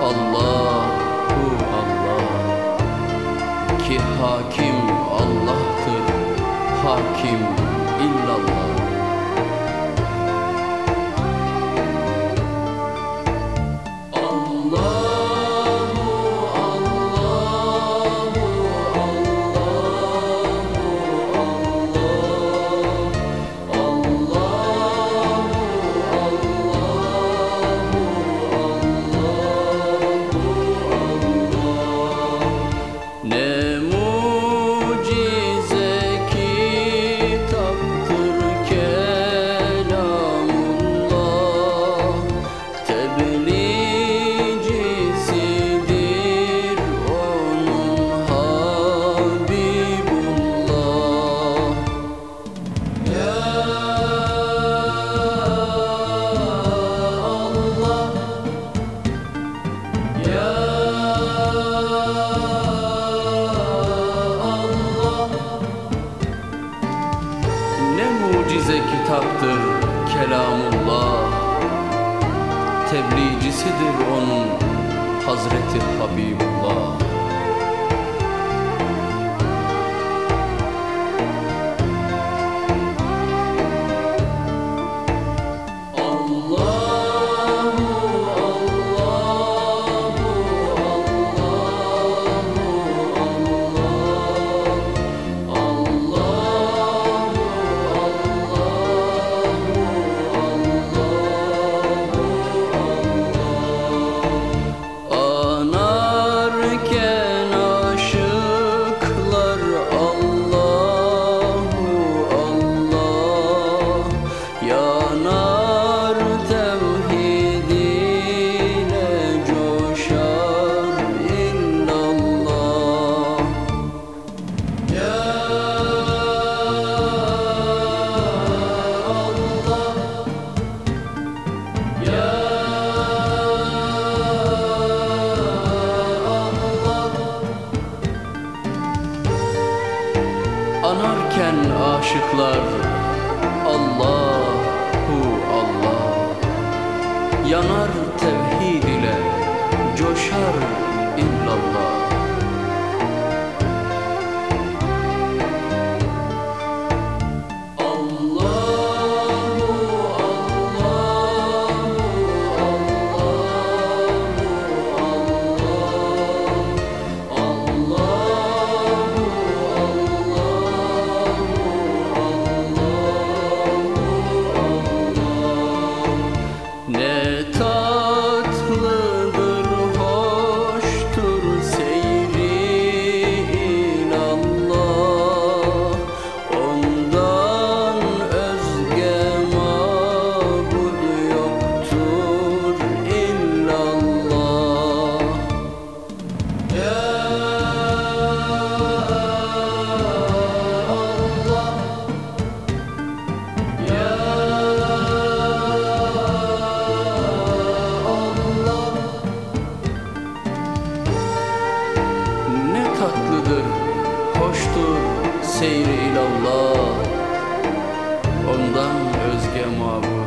Allahu Allah. Ki hakim Allah'tır Hakim kitaptır kelamullah. Tebliğcisidir onun Hazreti Habibullah Anarken aşıklar Allahu Allah. Yanar tevhid ile coşar illallah seyri ilallah. Ondan özge mabud